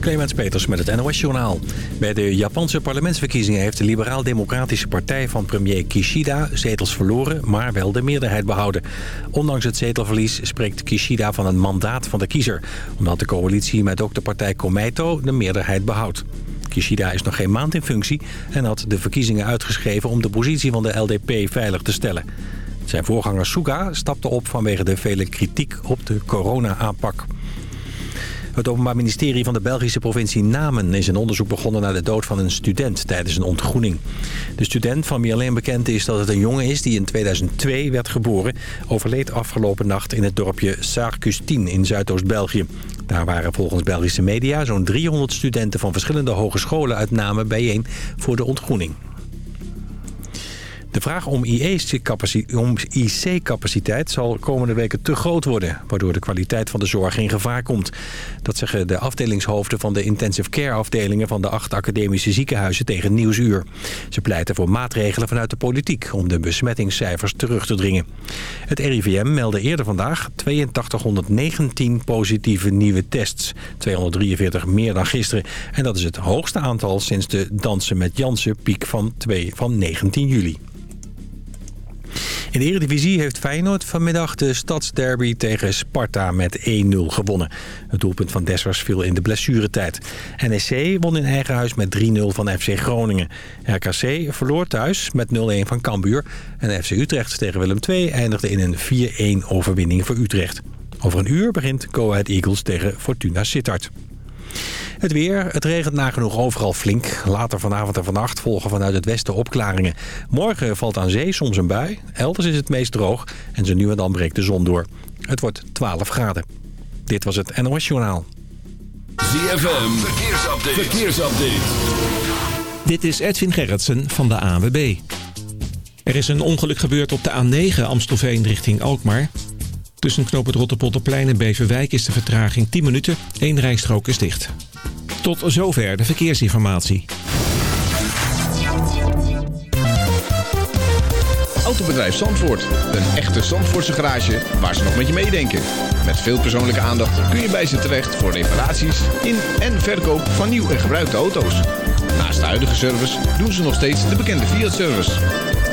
Clemens Peters met het NOS-journaal. Bij de Japanse parlementsverkiezingen heeft de liberaal-democratische partij van premier Kishida zetels verloren, maar wel de meerderheid behouden. Ondanks het zetelverlies spreekt Kishida van een mandaat van de kiezer, omdat de coalitie met ook de partij Komeito de meerderheid behoudt. Kishida is nog geen maand in functie en had de verkiezingen uitgeschreven om de positie van de LDP veilig te stellen. Zijn voorganger Suga stapte op vanwege de vele kritiek op de corona-aanpak. Het Openbaar Ministerie van de Belgische provincie Namen is een onderzoek begonnen naar de dood van een student tijdens een ontgroening. De student, van wie alleen bekend is dat het een jongen is die in 2002 werd geboren, overleed afgelopen nacht in het dorpje Sarcustine in Zuidoost-België. Daar waren volgens Belgische media zo'n 300 studenten van verschillende hogescholen uit Namen bijeen voor de ontgroening. De vraag om IC-capaciteit zal komende weken te groot worden... waardoor de kwaliteit van de zorg in gevaar komt. Dat zeggen de afdelingshoofden van de intensive care afdelingen... van de acht academische ziekenhuizen tegen Nieuwsuur. Ze pleiten voor maatregelen vanuit de politiek... om de besmettingscijfers terug te dringen. Het RIVM meldde eerder vandaag 8219 positieve nieuwe tests. 243 meer dan gisteren. En dat is het hoogste aantal sinds de Dansen met Jansen piek van, 2, van 19 juli. In de Eredivisie heeft Feyenoord vanmiddag de stadsderby tegen Sparta met 1-0 gewonnen. Het doelpunt van Dessers viel in de blessuretijd. NEC won in eigen huis met 3-0 van FC Groningen. RKC verloor thuis met 0-1 van Cambuur. En FC Utrecht tegen Willem II eindigde in een 4-1 overwinning voor Utrecht. Over een uur begint Go Ahead Eagles tegen Fortuna Sittard. Het weer, het regent nagenoeg overal flink. Later vanavond en vannacht volgen vanuit het westen opklaringen. Morgen valt aan zee soms een bui. Elders is het meest droog en zo nu en dan breekt de zon door. Het wordt 12 graden. Dit was het NOS Journaal. ZFM, verkeersupdate. verkeersupdate. Dit is Edwin Gerritsen van de ANWB. Er is een ongeluk gebeurd op de A9 Amstelveen richting Alkmaar. Tussen knoop het en Beverwijk is de vertraging 10 minuten. Eén rijstrook is dicht. Tot zover de verkeersinformatie. Autobedrijf Zandvoort. Een echte Zandvoortse garage waar ze nog met je meedenken. Met veel persoonlijke aandacht kun je bij ze terecht voor reparaties in en verkoop van nieuw en gebruikte auto's. Naast de huidige service doen ze nog steeds de bekende Fiat-service.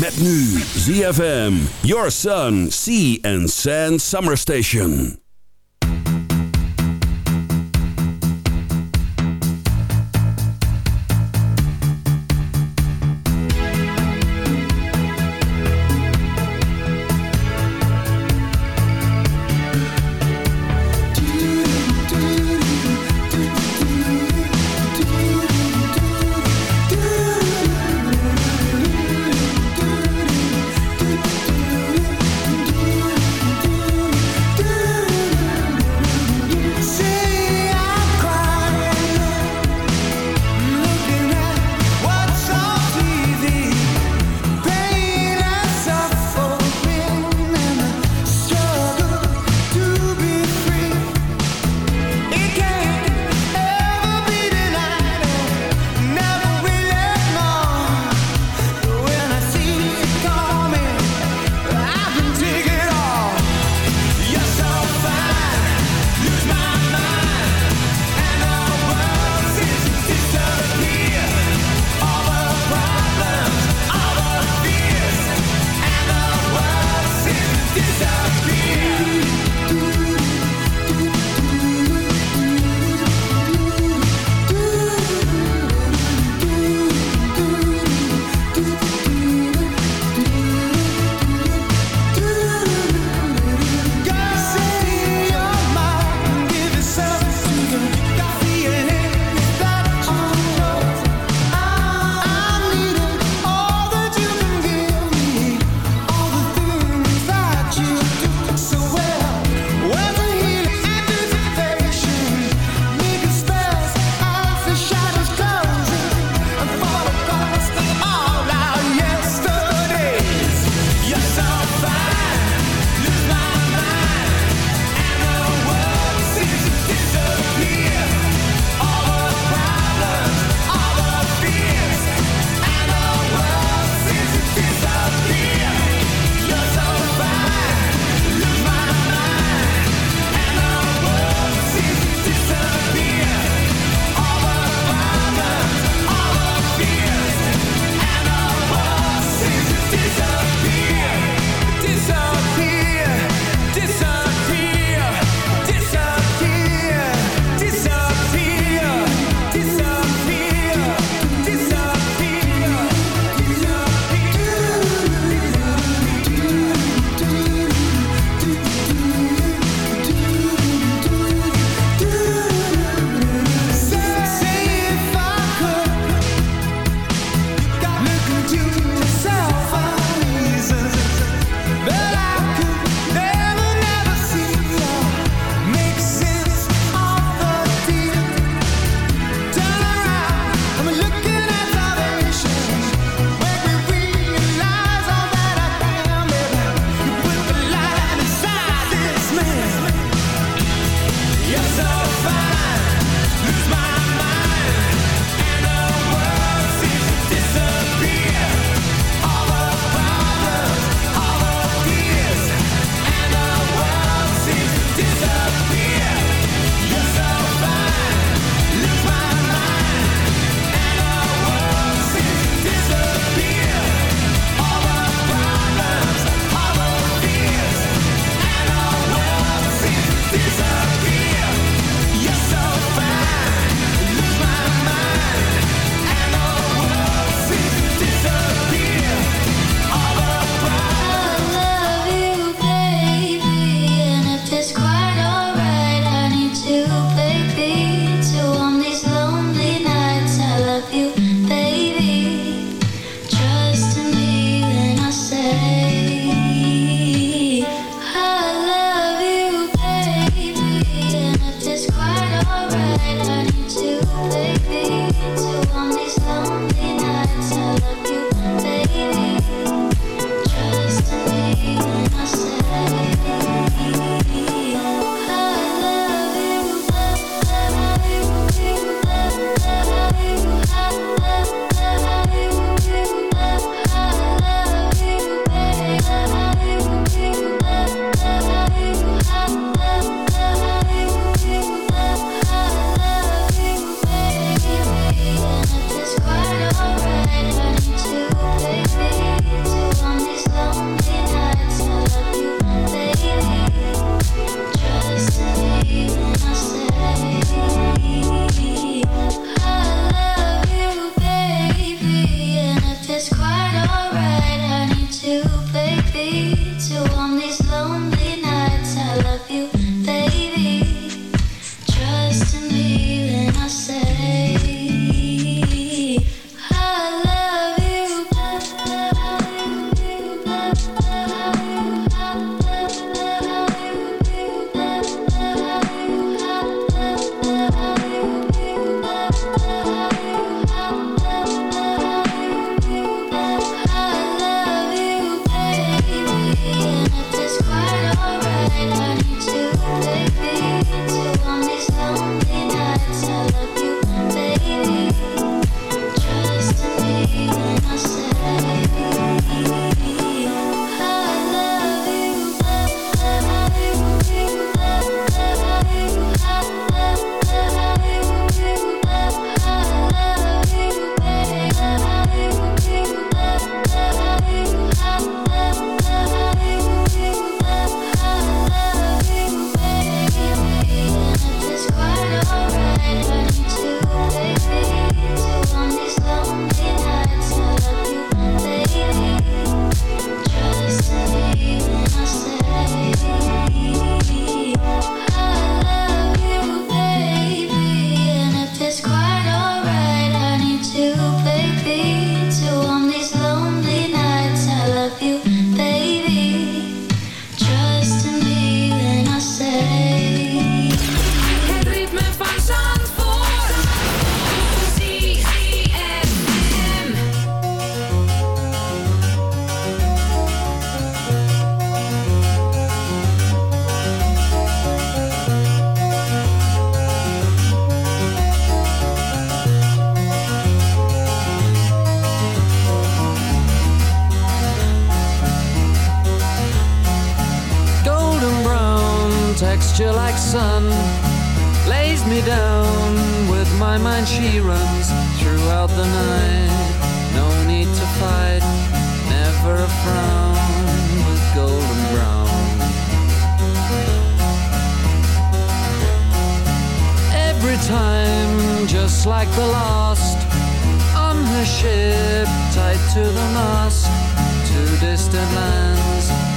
Met nu ZFM, Your Sun, Sea and Sand Summer Station.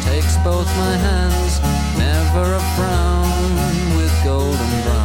Takes both my hands never a frown with golden brown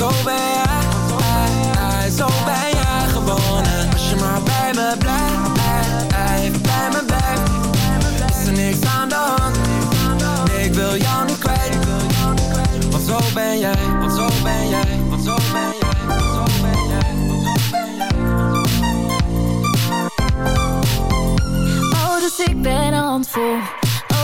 zo ben jij. Zo ben jij gewoon. En als je maar bij me blijft. ai, bij me blijft. Is er niks aan de ik wil jou niet kwijt. Want zo ben jij. Want zo ben jij. Want zo ben jij. Oh, dus ik ben handvol.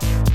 Yeah.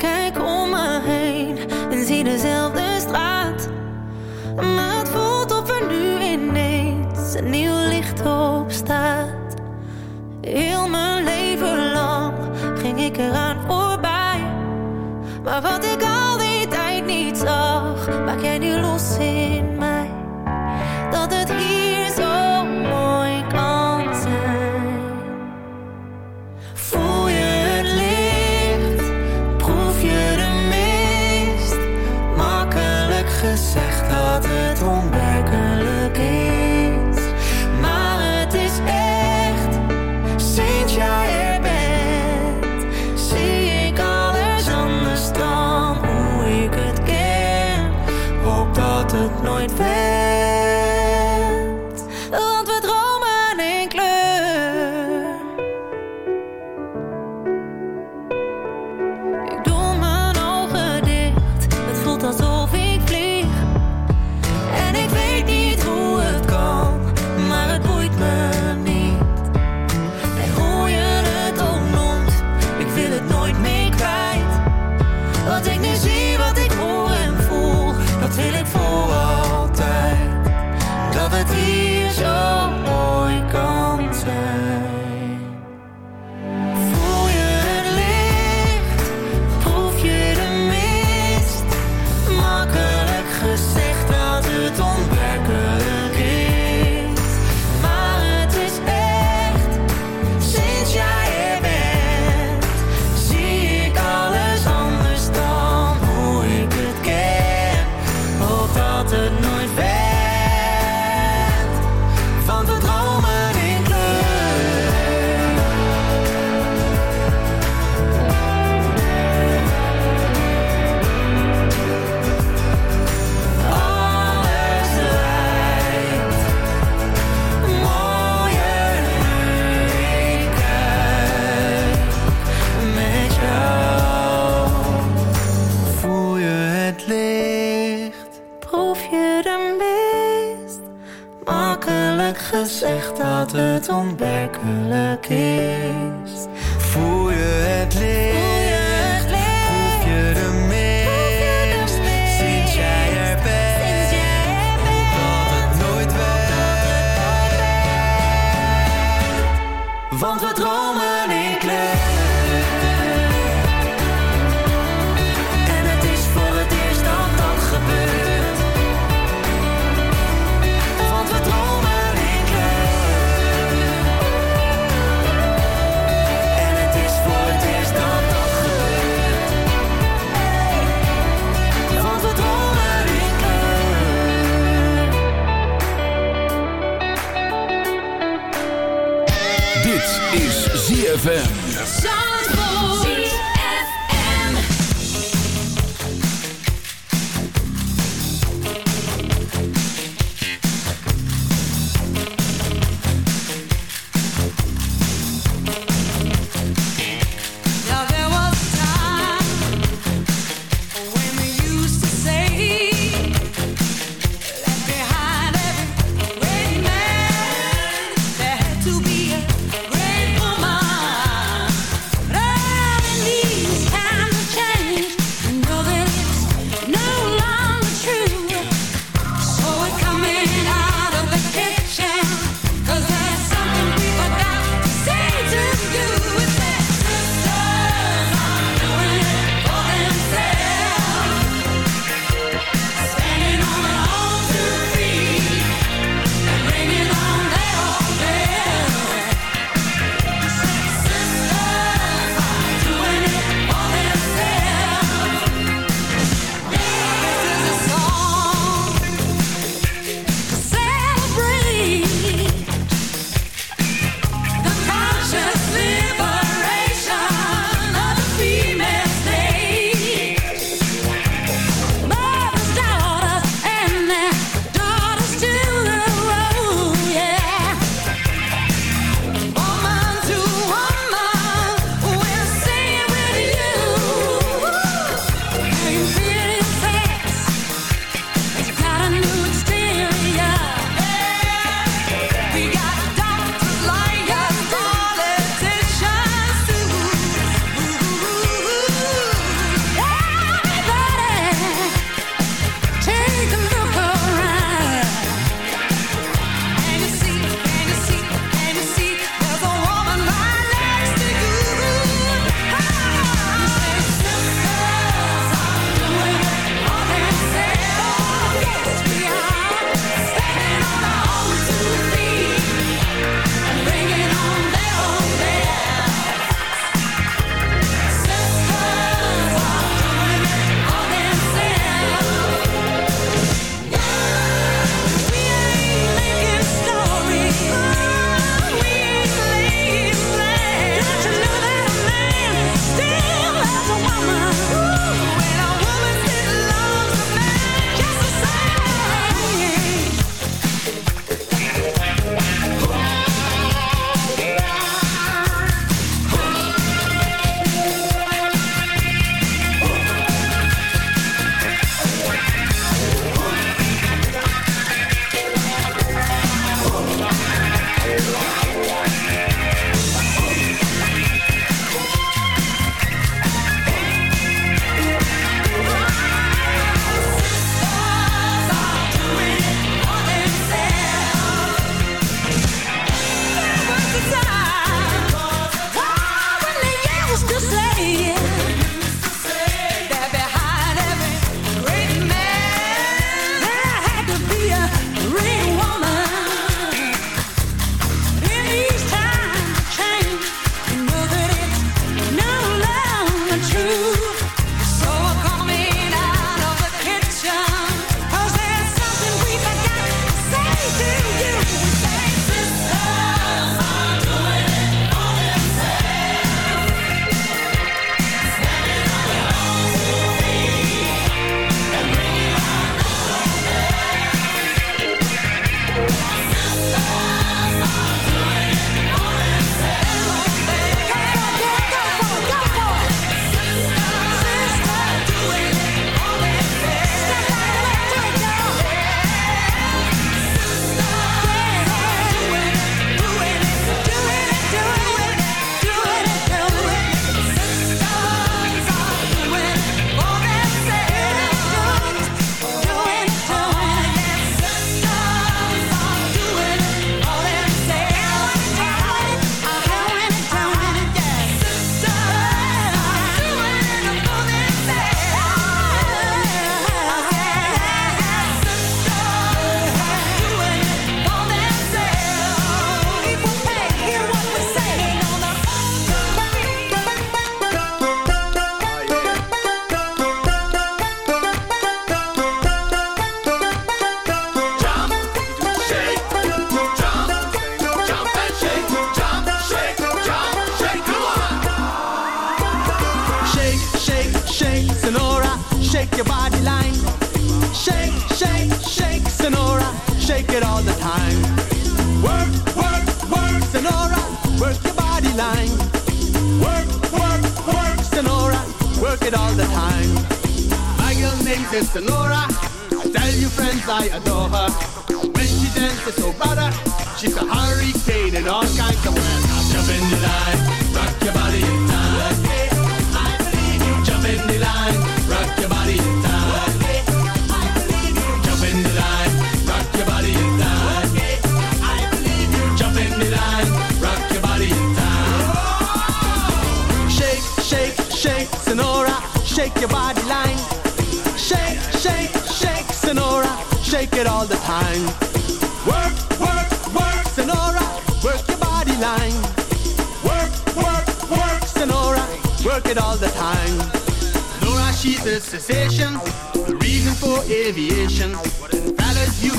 kijk om me heen en zie dezelfde straat. Maar het voelt of er nu ineens een nieuw licht op staat. Heel mijn leven lang ging ik eraan voorbij. Maar wat ik al die tijd niet zag. altijd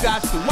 got to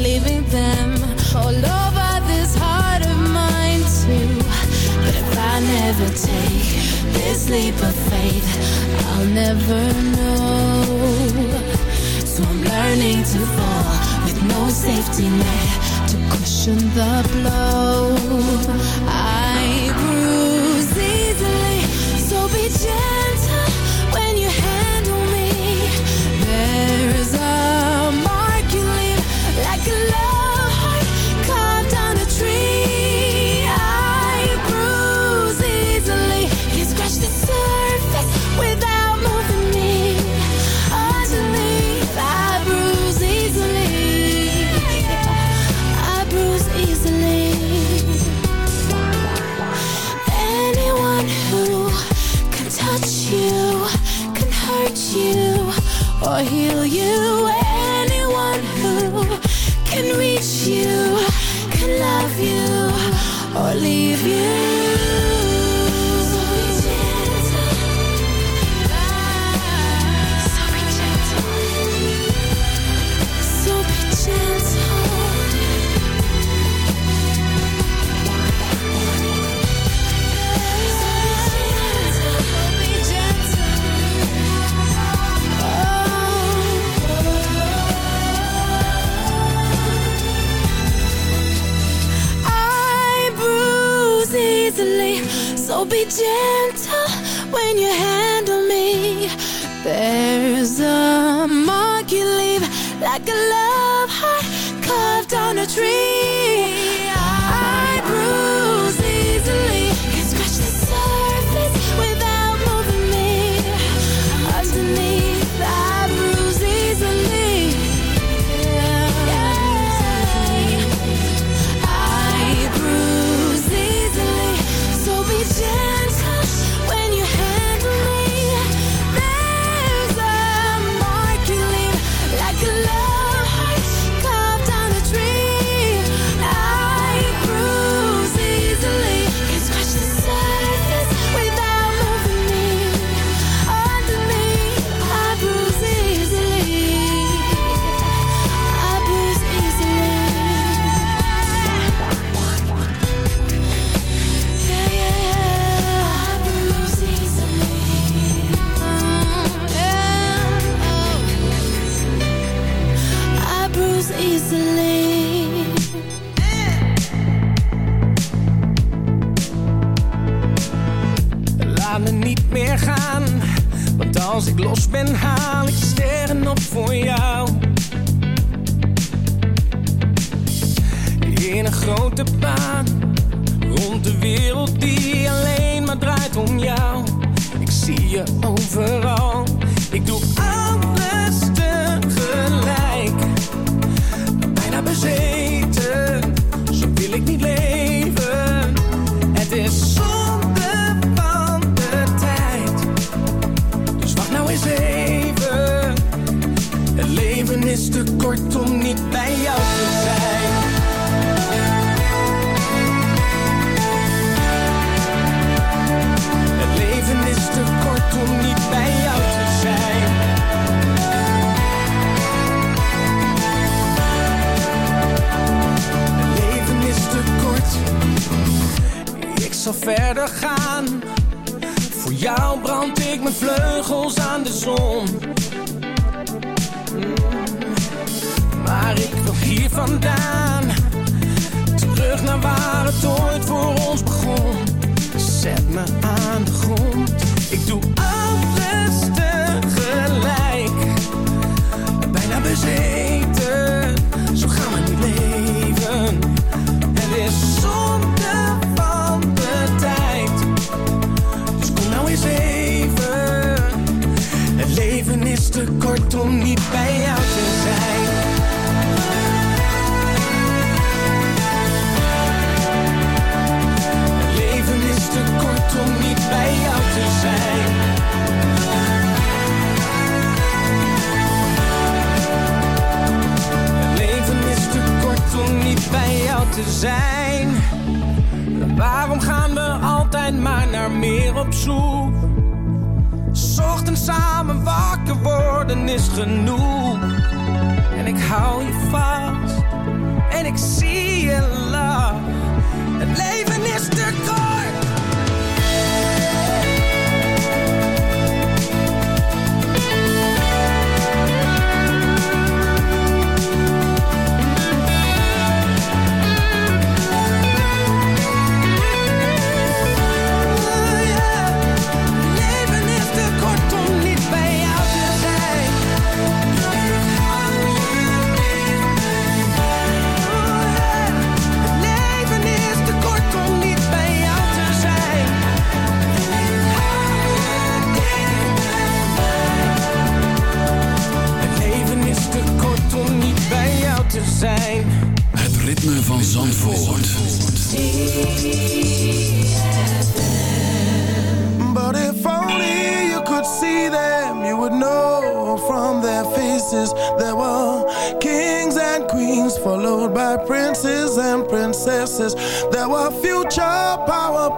leaving them all over this heart of mine too. But if I never take this leap of faith, I'll never know. So I'm learning to fall with no safety net to cushion the blow. I bruise easily, so be gentle when you handle me. There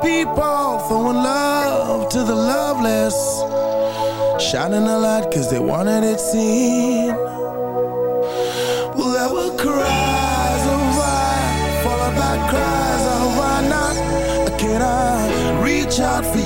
people throwing love to the loveless Shining a light cause they wanted it seen. Well there were cries of why Followed by cries of why not? Can I reach out for you